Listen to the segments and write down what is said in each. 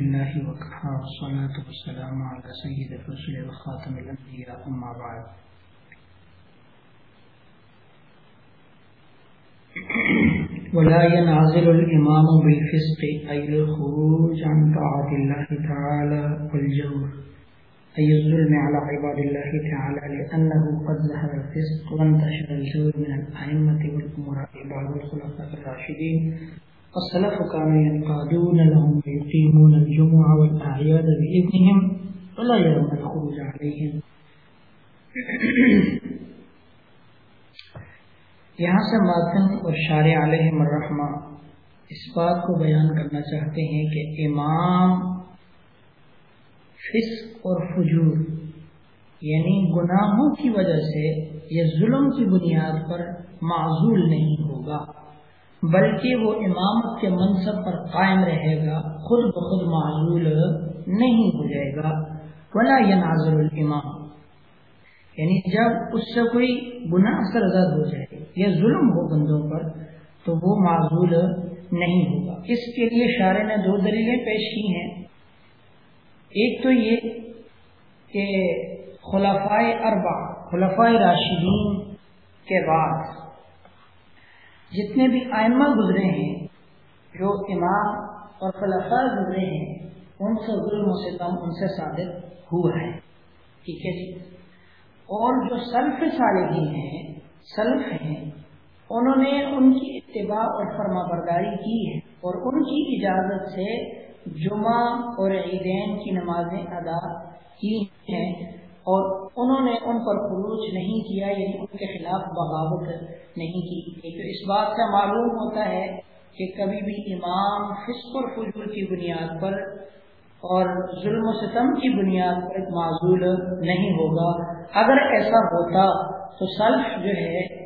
الله وكفى والصلاة والسلام على سيد الرسل وخاتم الأنبياء، أما بعد. ولا ينعزل الإمام بالفسق، أي الخروج عن طاعة الله تعالى والجور، أي الظلم على عباد الله تعالى، لأنه قد ظهر الفسق وانتشر الجور من الأئمة والأمراء، بعض الخلفاء الراشدين. والسلف كانوا ينقادون لهم ويقيمون الجمعة والأعياد بإذنهم ولا يرون الخروج عليهم. یہاں سے ماتن اور شارع علیہ الرحمہ اس بات کو بیان کرنا چاہتے ہیں کہ امام فسق اور فجور یعنی گناہوں کی وجہ سے یہ ظلم کی بنیاد پر معذول نہیں ہوگا۔ بلکہ وہ امامت کے منصب پر قائم رہے گا، خود بخود معذول نہیں ہو جائے گا۔ ولا یہ الامام یعنی جب اس سے کوئی گناہ سرزد ہو جائے یا ظلم ہو بندوں پر، تو وہ معذول نہیں ہوگا۔ اس کے لیے شارے نے دو دلیلیں پیش کی ہیں۔ ایک تو یہ کہ خلفائے اربا خلفائے راشدین کے بعد جتنے بھی آئمہ گزرے ہیں، جو امام اور خلفاء گزرے ہیں، ان سے ظلم و ستم ان سے ثابت ہوا ہے۔ ٹھیک ہے جی؟ اور جو سلف صالحین ہیں، سلف ہیں، انہوں نے ان کی اتباع اور فرما برداری کی ہے اور ان کی اجازت سے جمعہ اور عیدین کی نمازیں ادا کی ہیں۔ اور انہوں نے ان پر خروج نہیں کیا یعنی ان کے خلاف بغاوت نہیں کی۔ تو اس بات سے معلوم ہوتا ہے کہ کبھی بھی امام فسق اور فجور کی بنیاد پر اور ظلم و ستم کی بنیاد پر معذول نہیں ہوگا۔ اگر ایسا ہوتا تو سلف جو ہے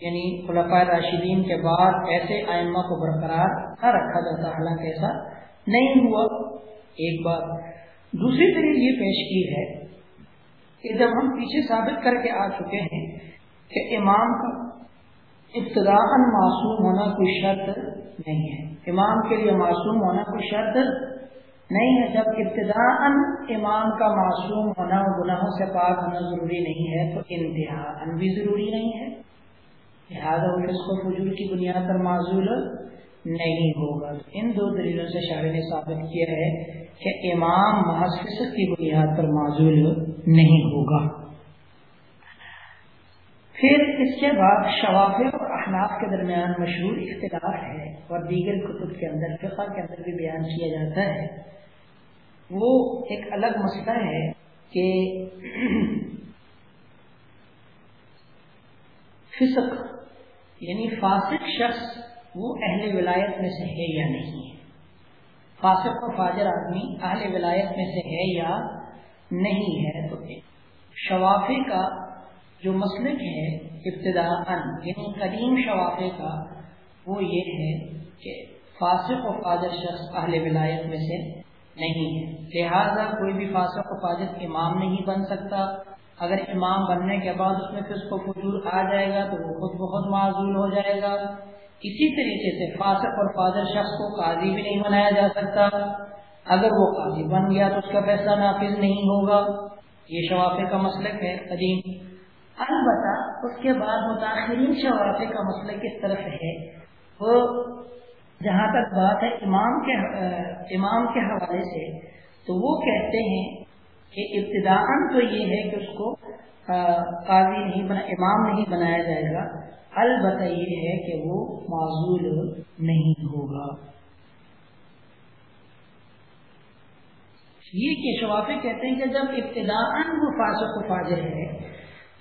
یعنی خلفۂ راشدین کے بعد ایسے آئمہ کو برقرار نہ رکھا جاتا۔ حالانکہ ایسا نہیں ہوا، ایک بات۔ دوسری طرح یہ پیش کی ہے کہ جب ہم پیچھے ثابت کر کے آ چکے ہیں کہ امام کا ابتدا معصوم ہونا کوئی شرط نہیں ہے۔ امام کے لیے معصوم ہونا کوئی شرط نہیں ہے، جب ابتدا امام کا معصوم ہونا گناہوں سے پاک ہونا ضروری نہیں ہے تو انتہا بھی ضروری نہیں ہے۔ لہٰذا اس کو فجور کی بنیاد پر معذول نہیں ہوگا۔ ان دو دلیلوں سے شاعر نے ثابت کیا ہے کہ امام محض فسق کی بنیاد پر معذول نہیں ہوگا۔ پھر اس کے بعد شواف اور احناف کے درمیان مشہور اختلاف ہے اور دیگر کتب کے اندر، فقہ کے اندر بھی بیان کیا جاتا ہے۔ وہ ایک الگ مسئلہ ہے کہ فسق یعنی فاسق شخص وہ اہل ولایت میں سے ہے یا نہیں؟ ہے فاسق و فاجر آدمی اہل ولایت میں سے ہے یا نہیں ہے؟ تو شوافے کا جو مسلک ہے ابتدا یعنی قدیم شوافے کا، وہ یہ ہے کہ فاسق و فاجر شخص اہل ولایت میں سے نہیں ہے۔ لہذا کوئی بھی فاسق و فاجر امام نہیں بن سکتا۔ اگر امام بننے کے بعد اس میں پھر اس کو فجور آ جائے گا تو وہ خود بہت معذول ہو جائے گا۔ اسی طریقے سے فاسق اور فاضر شخص کو قاضی بھی نہیں بنایا جا سکتا۔ اگر وہ قاضی بن گیا تو اس کا فیصلہ نافذ نہیں ہوگا۔ یہ شوافے کا مسلک ہے، قدیم۔ البتہ اس کے بعد متاثرین شوافے کا مسئلہ کس طرف ہے۔ وہ جہاں تک بات ہے امام کے امام کے حوالے سے، تو وہ کہتے ہیں کہ ابتدا تو یہ ہے کہ اس کو قاضی نہیں بنا، امام نہیں بنایا جائے گا۔ البتہ یہ ہے کہ وہ معذول نہیں ہوگا۔ یہ کہ شوافے کہتے ہیں کہ جب ابتدا وہ فاسق و فاجر ہے،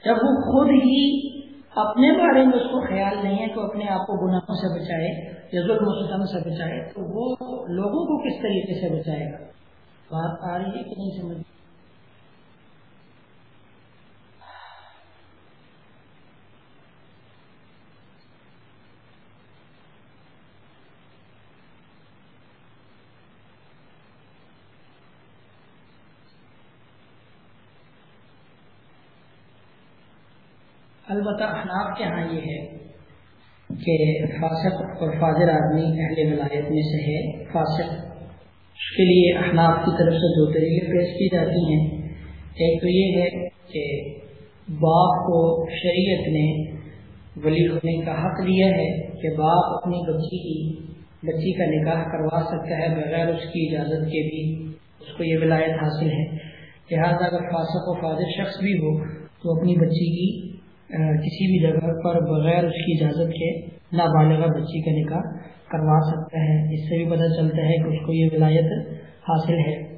جب وہ خود ہی اپنے بارے میں اس کو خیال نہیں ہے کہ اپنے آپ کو گناہوں سے بچائے، یا ظلم و ستم سے بچائے، تو وہ لوگوں کو کس طریقے سے بچائے گا؟ بات آ رہی ہے کہ نہیں سمجھ البتہ احناف کے ہاں یہ ہے کہ فاسق اور فاضر آدمی اہل ولایت میں سے ہے۔ فاسق اس کے لیے احناف کی طرف سے دو طریقے پیش کی جاتی ہیں۔ ایک تو یہ ہے کہ باپ کو شریعت نے ولی ہونے کا حق دیا ہے کہ باپ اپنی بچی کی بچی کا نکاح کروا سکتا ہے، بغیر اس کی اجازت کے بھی اس کو یہ ولایت حاصل ہے۔ لہٰذا اگر فاسق و فاضر شخص بھی ہو تو اپنی بچی کی کسی بھی جگہ پر بغیر اس کی اجازت کے نابالغ بچی کا نکاح کروا سکتا ہے۔ اس سے بھی پتہ چلتا ہے کہ اس کو یہ ولایت حاصل ہے۔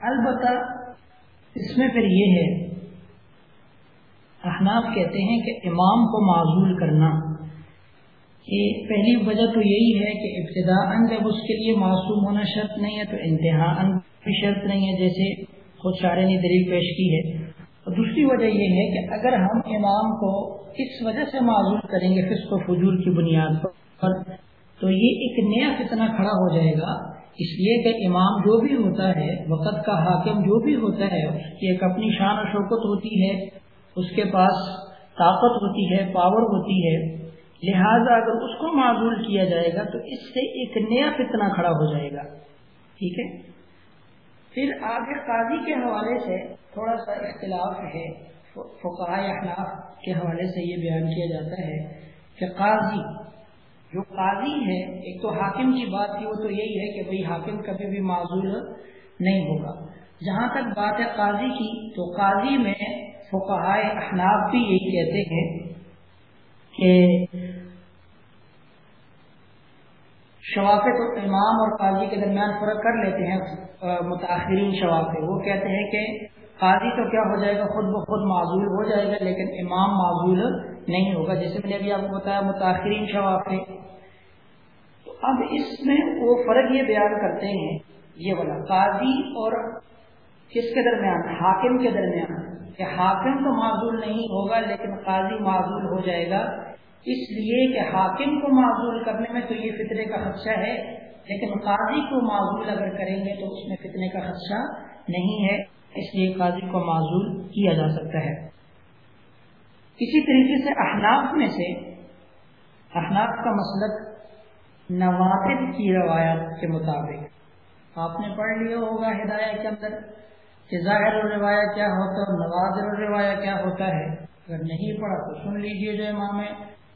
البتہ اس میں پھر یہ ہے، احناف کہتے ہیں کہ امام کو معذول کرنا۔ کہ پہلی وجہ تو یہی ہے کہ ابتدا ان جب اس کے لیے معصوم ہونا شرط نہیں ہے تو انتہا ان بھی شرط نہیں ہے جیسے خود شارے نے دلیل پیش کی ہے۔ اور دوسری وجہ یہ ہے کہ اگر ہم امام کو اس وجہ سے معذول کریں گے فسق و فجور کی بنیاد پر، تو یہ ایک نیا فتنہ کھڑا ہو جائے گا۔ اس لیے کہ امام جو بھی ہوتا ہے، وقت کا حاکم جو بھی ہوتا ہے، اس کی ایک اپنی شان و شوکت ہوتی ہے، اس کے پاس طاقت ہوتی ہے پاور ہوتی ہے۔ لہذا اگر اس کو معذول کیا جائے گا تو اس سے ایک نیا فتنہ کھڑا ہو جائے گا۔ ٹھیک ہے؟ پھر آگے قاضی کے حوالے سے تھوڑا سا اختلاف ہے۔ اخلاف کے حوالے سے یہ بیان کیا جاتا ہے کہ قاضی، جو قاضی ہے، ایک تو حاکم کی بات تھی، وہ تو یہی ہے کہ بھائی حاکم کبھی بھی معذول نہیں ہوگا۔ جہاں تک بات ہے قاضی کی، تو قاضی میں فقہائے احناف بھی یہی کہتے ہیں کہ شوافے تو امام اور قاضی کے درمیان فرق کر لیتے ہیں متاثرین شوافے وہ کہتے ہیں کہ قاضی تو کیا ہو جائے گا؟ خود بخود معذول ہو جائے گا، لیکن امام معذول نہیں ہوگا جیسے میں نے ابھی آپ کو بتایا متاثرین شوافے تو اب اس میں وہ فرق یہ بیان کرتے ہیں، یہ والا قاضی اور کس کے درمیان؟ حاکم کے درمیان۔ کہ حاکم تو معذول نہیں ہوگا، لیکن قاضی معذول ہو جائے گا۔ اس لیے کہ حاکم کو معذول کرنے میں تو یہ فطرے کا خدشہ ہے، لیکن قاضی کو معذول اگر کریں گے تو اس میں فتنے کا خدشہ نہیں ہے۔ اس لیے قاضی کو معذول کیا جا سکتا ہے۔ اسی طریقے سے احناف میں سے، احناف کا مسلک نوازد کی روایت کے مطابق۔ آپ نے پڑھ لیا ہوگا ہدایت کے اندر کہ ظاہر الروایا کیا ہوتا ہے نوازر الروایا کیا ہوتا ہے۔ اگر نہیں پڑھا تو سن لیجیے جو امام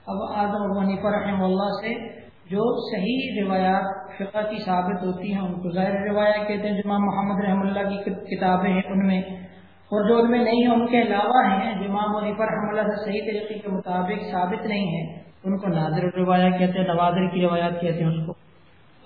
اب آدم ابو حنیفہ رحم اللہ سے جو صحیح روایات فقہ کی ثابت ہوتی ہیں، ان کو ظاہر روایہ کہتے ہیں، جو امام محمد رحم اللہ کی کتابیں ہیں ان میں۔ اور جو ان میں نہیں ہیں، ان کے علاوہ ہیں، جو امام رحم اللہ سے صحیح طریقے کے مطابق ثابت نہیں ہیں، ان کو نادر الروایہ کہتے ہیں، نوادر کی روایات کہتے ہیں اس کو۔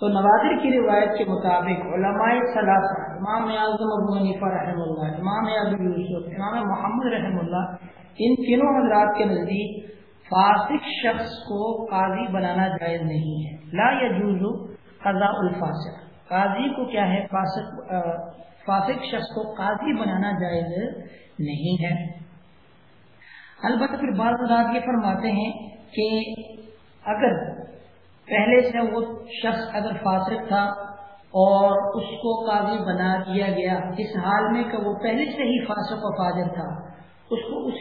تو نوادر کی روایت کے مطابق علماء ثلاثہ، امام اعظم ابو حنیفہ رحم اللہ، امام ابو یوسف، امام محمد رحم اللہ، ان تینوں حضرات کے نزدیک فاسق شخص کو قاضی بنانا جائز نہیں ہے۔ لا یجوز قضاء الفاسق۔ قاضی کو کیا ہے؟ فاسق فاسق شخص کو قاضی بنانا جائز نہیں ہے۔ البتہ پھر بعض حضرات یہ فرماتے ہیں کہ اگر پہلے سے وہ شخص اگر فاسق تھا اور اس کو قاضی بنا دیا گیا، اس حال میں کہ وہ پہلے سے ہی فاسق و فاضر تھا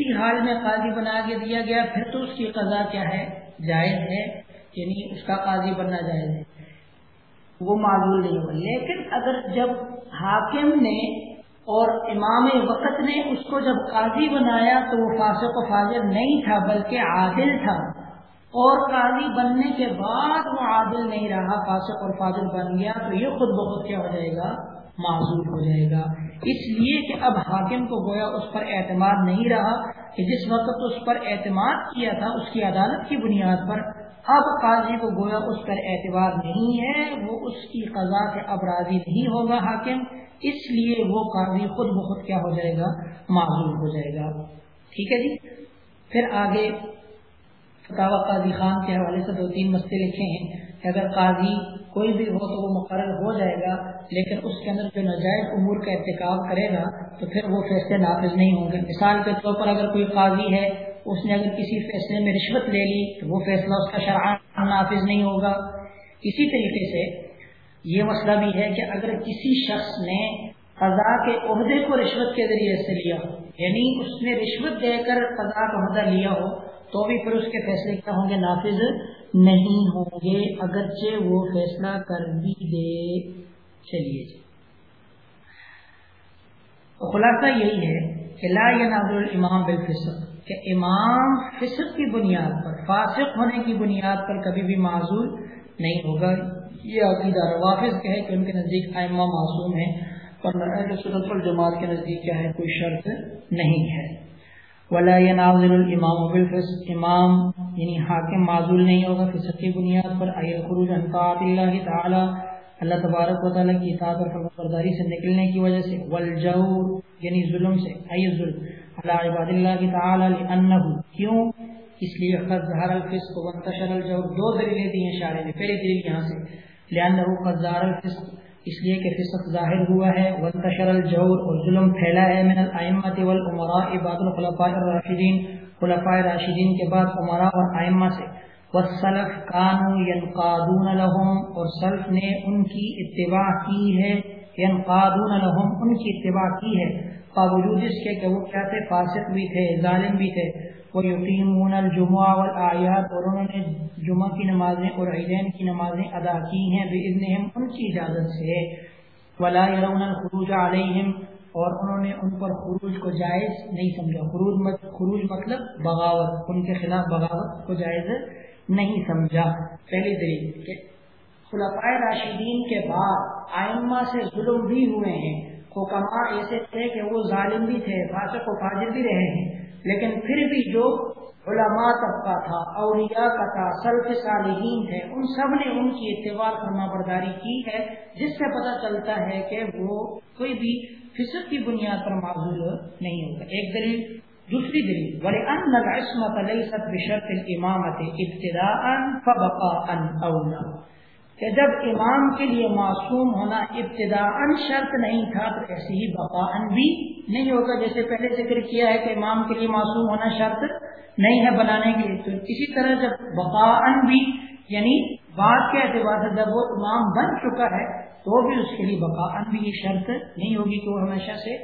اسی حال میں قاضی بنا کے دیا گیا، پھر تو اس کی قضا کیا ہے؟ جائز ہے یعنی اس کا قاضی بننا جائز ہے۔ وہ معلوم نہیں ہوا لیکن اگر جب حاکم نے اور امام وقت نے اس کو جب قاضی بنایا تو وہ فاسق و فاضر نہیں تھا، بلکہ عادل تھا۔ اور قاضی بننے کے بعد وہ عادل نہیں رہا، فاسق اور فاضل بن گیا، تو یہ خود بخود کیا ہو جائے گا؟ معذور ہو جائے گا۔ اس لیے کہ اب حاکم کو گویا اس پر اعتماد نہیں رہا کہ جس وقت اس پر اعتماد کیا تھا، اس کی عدالت کی بنیاد پر۔ اب قاضی کو گویا اس پر اعتبار نہیں ہے، وہ اس کی قضا سے اب راضی نہیں ہوگا حاکم۔ اس لیے وہ قاضی خود بخود کیا ہو جائے گا؟ معذور ہو جائے گا۔ ٹھیک ہے جی؟ پھر آگے فتح قاضی خان کے حوالے سے دو تین مسئلے لکھے ہیں۔ اگر قاضی کوئی بھی ہو تو وہ مقرر ہو جائے گا، لیکن اس کے اندر جو نجائز امور کا ارتکاب کرے گا، تو پھر وہ فیصلے نافذ نہیں ہوں گے۔ مثال کے طور پر اگر کوئی قاضی ہے، اس نے اگر کسی فیصلے میں رشوت لے لی، تو وہ فیصلہ اس کا شرح نافذ نہیں ہوگا۔ اسی طریقے سے یہ مسئلہ بھی ہے کہ اگر کسی شخص نے قضا کے عہدے کو رشوت کے ذریعے سے لیا ہو یعنی اس نے رشوت دے کر قضا کا عہدہ لیا ہو، تو بھی پھر اس کے فیصلے کیا ہوں گے نافذ؟ نہیں ہوں گے، اگرچہ وہ فیصلہ کر بھی دے۔ چلیے جی۔ خلاصہ یہی ہے کہ لا ینازل الامام بالفسق، کہ امام فسق کی بنیاد پر، فاسق ہونے کی بنیاد پر کبھی بھی معذور نہیں ہوگا۔ یہ عقیدہ روافظ کہ ہے کہ ان کے نزدیک آئمہ معصوم ہے اور سنت الجماعت کے نزدیک کیا ہے، کوئی شرط نہیں ہے۔ ولا يناظر الامام بالفسق امام یعنی حاکم معذول نہیں ہوگا، فسق کی بنیاد پر ای خروج عن طاعت اللہ تعالی، اللہ تبارک و تعالیٰ کی اطاعت اور فرمانبرداری سے نکلنے کی وجہ سے، والجور یعنی ظلم سے ای ظلم اللہ عباد اللہ تعالی لانه کیوں؟ اس لیے قد ظهر الفسق وانتشر الجور، دو دلیلیں دی ہیں شارع نے، پہلی دلیل یہاں سے لانه قد ظهر الفسق اس لیے کہ فسق ظاہر ہوا ہے، وانتشر الجور اور ظلم پھیلا ہے من الائمه والامراء بعد الخلفاء الراشدین، خلفاء راشدین کے بعد امراء اور ائمہ سے۔ والسلف کانو ینقادون لهم اور سلف نے ان کی اتباع کی ہے، ینقادون لهم ان کی اتباع کی ہے۔ باوجود اس کے کہ وہ کیا تھے؟ فاسق بھی تھے، ظالم بھی تھے۔ وہ یقیمون الجمعہ والآیات اور انہوں نے جمعہ کی نمازیں اور عیدین کی نمازیں ادا کی ہیں باذنہم ان کی اجازت سے۔ ولا يرون الخروج علیہم اور انہوں نے ان پر خروج کو جائز نہیں سمجھا۔ خروج مت خروج مطلب بغاوت، ان کے خلاف بغاوت کو جائز نہیں سمجھا۔ پہلی دلیل کہ خلفائے راشدین کے بعد آئمہ سے ظلم بھی ہوئے ہیں۔ حکما ایسے تھے کہ وہ ظالم بھی تھے، فاسق و فاجر بھی رہے ہیں۔ لیکن پھر بھی جو علماء طبقہ تھا، اولیاء کا تھا، سلف صالحین تھے، ان سب نے ان کی اتباع فرما برداری کی ہے، جس سے پتہ چلتا ہے کہ وہ کوئی بھی فصد کی بنیاد پر معذور نہیں ہوگا ایک دلیل، دوسری دلیل، وَلِأَنَّ الْعِصْمَةَ لَيْسَتْ بِشَرْطِ الْإِمَامَةِ ابْتِدَاءً فَبَقَاءً أَوْلَى کہ جب امام کے لیے معصوم ہونا ابتداء شرط نہیں تھا، تو ایسی ہی بقاء بھی نہیں ہوگا۔ جیسے پہلے ذکر کیا ہے کہ امام کے لیے معصوم ہونا شرط نہیں ہے بنانے کے لیے، تو اسی طرح جب بقاء بھی یعنی بات کے اعتبار سے جب وہ امام بن چکا ہے، تو بھی اس کے لیے بقاء بھی یہ شرط نہیں ہوگی کہ وہ ہمیشہ سے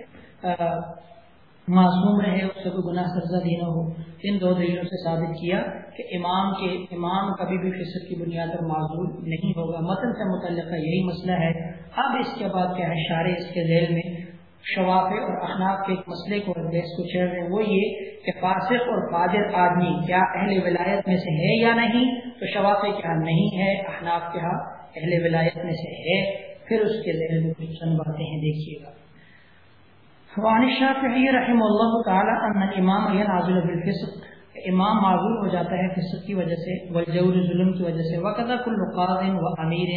معصوم رہے، اس سے کوئی گناہ سرزہ دینا ہو۔ ان دو دلیلوں سے ثابت کیا کہ امام کے، امام کبھی بھی فصد کی بنیاد پر معذور نہیں ہوگا۔ متن سے متعلقہ یہی مسئلہ ہے۔ اب اس کے بعد کیا ہے؟ شارے اس کے ذیل میں۔ شواف اور اخناف کے ایک مسئلے کو بحث کو چڑھ رہے ہیں۔ وہ یہ کہ فاسق اور فاجر آدمی کیا اہل ولایت میں سے ہے یا نہیں؟ تو شواف کیا نہیں ہے، اخناف کیا اہل ولایت میں سے ہے؟ پھر اس کے ذیل میں کچھ چند باتیں ہیں، دیکھیے گا۔ وعن الشافعی رحم اللہ تعالی ان امام ینازل بالفسق امام معذور ہو جاتا ہے فسق کی وجہ سے، والجور ظلم کی وجہ سے وقضا کل قاض و امیر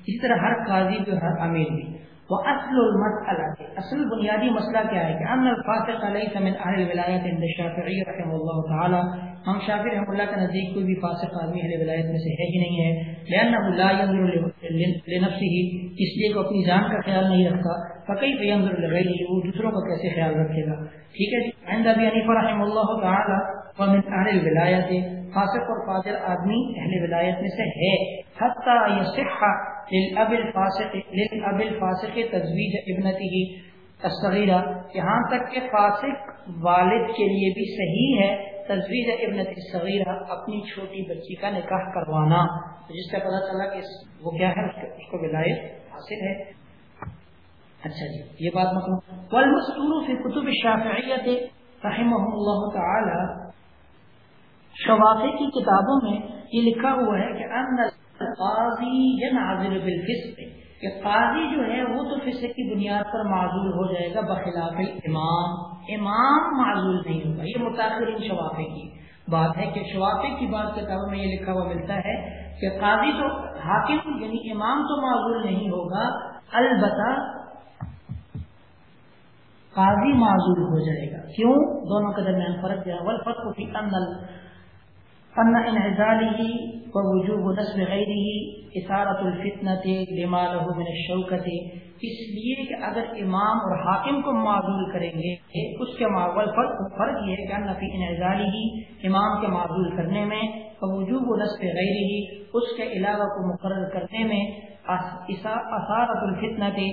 اسی طرح ہر قاضی جو ہر امیر بھی۔ واصل المساله اصل بنیادی مسئلہ کیا ہے کہ ان الفاسق ليس من اهل الولایت عند الشافعی رحمه الله تعالی، ہم شافعی رحمہ اللہ کا نزدیک کوئی بھی فاسق آدمی اہل ولایت میں سے ہے ہی نہیں ہے لانه لا ينظر لنفسه، اس لیے کہ اپنی جان کا خیال نہیں رکھتا، فكيف ينظر لغيره، وہ دوسروں کا کیسے خیال رکھے گا؟ ٹھیک ہے جی؟ عند ابي حنیفہ رحمہ اللہ تعالی، ومن اهل الولایت فاسق اور فاجر آدمی اہل ولایت میں سے ہے۔ حتی یصح للاب الفاسق للاب الفاسق تزویج ابنته الصغیرہ۔ یہاں تک کہ فاسق والد کے لیے بھی صحیح ہے تجویز ابنت الصغیرہ، اپنی چھوٹی بچی کا نکاح کروانا۔ جس سے پتہ چلا کہ وہ کیا ہے؟ اس کو ولایت حاصل ہے۔ اچھا جی یہ بات مطلب والمستور فی کتب الشافعیت رحمہ اللہ تعالی شوافی کی کتابوں میں یہ لکھا ہوا ہے کہ ان قاضی ینعذر بالفسق، کہ قاضی جو ہے وہ تو فصح کی بنیاد پر معذور ہو جائے گا، بخلاف امام۔ امام معذور نہیں ہوگا، یہ متاثرین شوافے کی بات ہے کہ شوافے کی بات کتابوں میں یہ لکھا ہوا ملتا ہے کہ قاضی تو حاکم یعنی امام تو معذور نہیں ہوگا، البتہ قاضی معذور ہو جائے گا۔ کیوں؟ دونوں کے درمیان فرق جو ہے فرق کی اندل ان انعزاله ووجوب نسب غیره اثارت الفتنة لما له من الشوکت اس لیے کہ اگر امام اور حاکم کو معذول کریں گے، اس کے معول فرق فرق یہ ہے کہ ان فی انعزاله امام کے معذول کرنے میں، ووجوب نسب غیره اس کے علاوہ کو مقرر کرنے میں اثارت الفتنة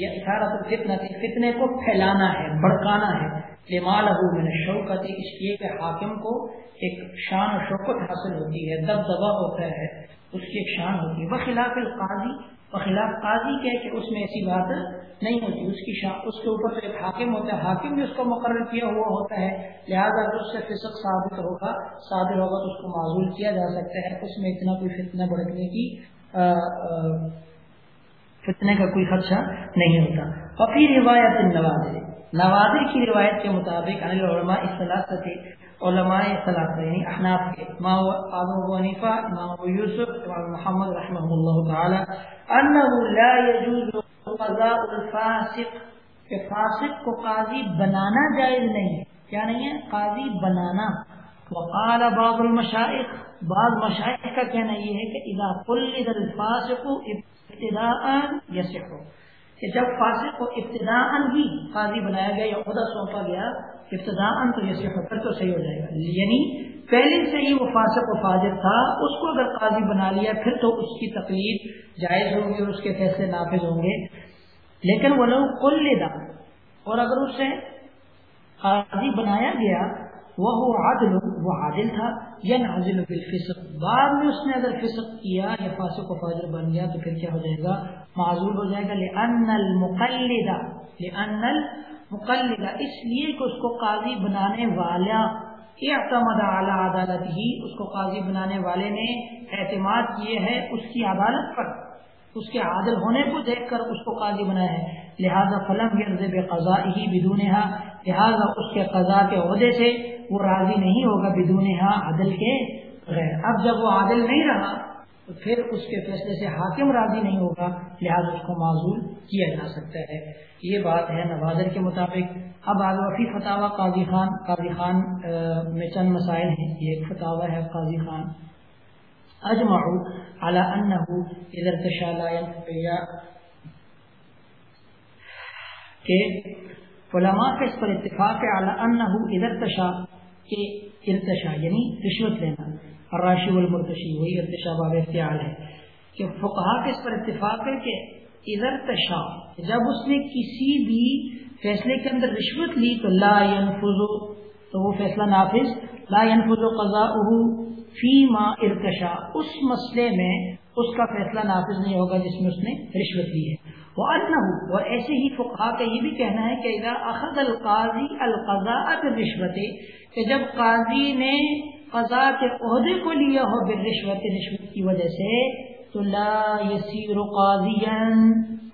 یا اثارت الفتنة، فتنے کو پھیلانا ہے بڑکانا ہے، لما له من الشوکت اس لیے کہ حاکم کو ایک شان و شوقت حاصل ہوتی ہے دب دبا ہوتا ہے، اس کی ایک شان ہوتی ہے۔ بخلاف القاضی، بخلاف قاضی کے کہ اس میں ایسی بات نہیں ہوتی۔ اس کی شان، اس کے اوپر تو ایک حاکم ہوتا ہے، حاکم بھی اس کو مقرر کیا ہوا ہوتا ہے۔ لہٰذا اگر اس سے فسق ثابت ہوگا صادر ہوگا تو اس کو معذول کیا جا سکتا ہے۔ اس میں اتنا کوئی فتنہ بڑھنے کی فتنے کا کوئی خدشہ نہیں ہوتا۔ اور پھر روایت نوازر نوازر کی روایت کے مطابق علماء اصطلاح تھے علماء صلاح یعنی احناف کے، امام ابو حنیفہ، امام ابو یوسف، امام محمد رحمہ اللہ تعالی انه لا يجوز قضاء الفاسق، کہ فاسق کو قاضی بنانا جائز نہیں ہے۔ کیا نہیں ہے؟ قاضی بنانا۔ وقال بعض المشائخ، بعض مشائخ کا کہنا یہ ہے کہ اذا قلد الفاسق ابتداء يصح کہ جب فاسق کو ابتداء ہی قاضی بنایا گیا یا خدا سونپا گیا ابتدا تو یہ صرف تو صحیح ہو جائے گا۔ یعنی پہلے سے ہی وہ فاسق و فاجر تھا، اس کو اگر قاضی بنا لیا پھر تو اس کی تقریر جائز ہوگی اور اس کے فیصلے نافذ ہوں گے۔ لیکن وہ لوگ کل لیدا اور اگر اسے قاضی بنایا گیا وہ عادل وہ عادل تھا یا نازل بالفسق بعد میں اس نے اگر فسق کیا یا فاسق و فاجر بن گیا، تو پھر کیا ہو جائے گا؟ معذول ہو جائے گا. لأن المقلدہ لأن المقلدہ اس لیے کہ اس کو قاضی بنانے والا اعتمد اعلی عدالت ہی اس کو قاضی بنانے والے نے اعتماد کیے ہے اس کی عدالت پر۔ اس کے عادل ہونے کو دیکھ کر اس کو قاضی بنایا ہے۔ لہذا فلم بے قضا ہی بدون لہٰذا اس کے قضا کے عہدے سے وہ راضی نہیں ہوگا بدون عدل کے غیر۔ اب جب وہ عادل نہیں رہا، تو پھر اس کے فیصلے سے حاکم راضی نہیں ہوگا، لہٰذا اس کو معذول کیا جا سکتا ہے۔ یہ بات ہے نوازر کے مطابق۔ اب وفی فتح قاضی خان قاضی خان میں چند مسائل ہیں۔ یہ ایک فتح ہے قاضی خان۔ اجمعوا على انه اذا ارتشى لا ينتفع کہ علماء کا اس پر اتفاق ہے اعلی انه اذا ارتشى کہ ارتشا یعنی رشوت لینا۔ الراشی والمرتشی، وہی ارتشا باب اختیار ہے۔ کہ فقہا کے اس پر اتفاق ہے کہ ادھر تشا جب اس نے کسی بھی فیصلے کے اندر رشوت لی تو لا ينفذ تو وہ فیصلہ نافذ۔ لا ينفذ قضاؤه فی ما ارتشا اس مسئلے میں اس کا فیصلہ نافذ نہیں ہوگا جس میں اس نے رشوت لی ہے۔ وہ اور ایسے ہی فقہ کا یہ بھی کہنا ہے کہ اذا اخذ القاضی القضاء رشوت کہ جب قاضی نے قضا کے عہدے کو لیا ہو بال رشوت کی وجہ سے، تو لا یسیر قاضیا،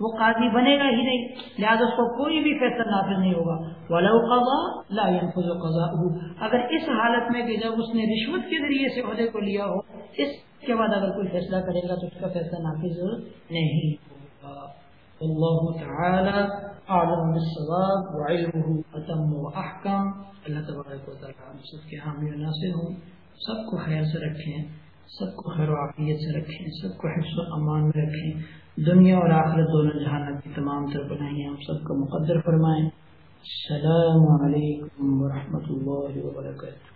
وہ قاضی بنے گا ہی نہیں۔ لہٰذا اس کو کوئی بھی فیصلہ نافذ نہیں ہوگا۔ ولو قضا لا ينفذ قضاءه اگر اس حالت میں کہ جب اس نے رشوت کے ذریعے سے عہدے کو لیا ہو، اس کے بعد اگر کوئی فیصلہ کرے گا تو اس کا فیصلہ نافذ نہیں۔ ہوگا اللہ تعالی اعلم بالصواب وعلمه اتم واحکم اللہ تبارک و تعالی ہم سب کے حامی و ناصر ہوں. سب کو خیر سے رکھیں، سب کو خیر و عافیت سے رکھیں، سب کو حفظ و امان میں رکھیں. دنیا اور آخرت دونوں جہان کی تمام طرف بنائیں ہم سب کو مقدر فرمائیں. السلام علیکم ورحمۃ اللہ وبرکاتہ.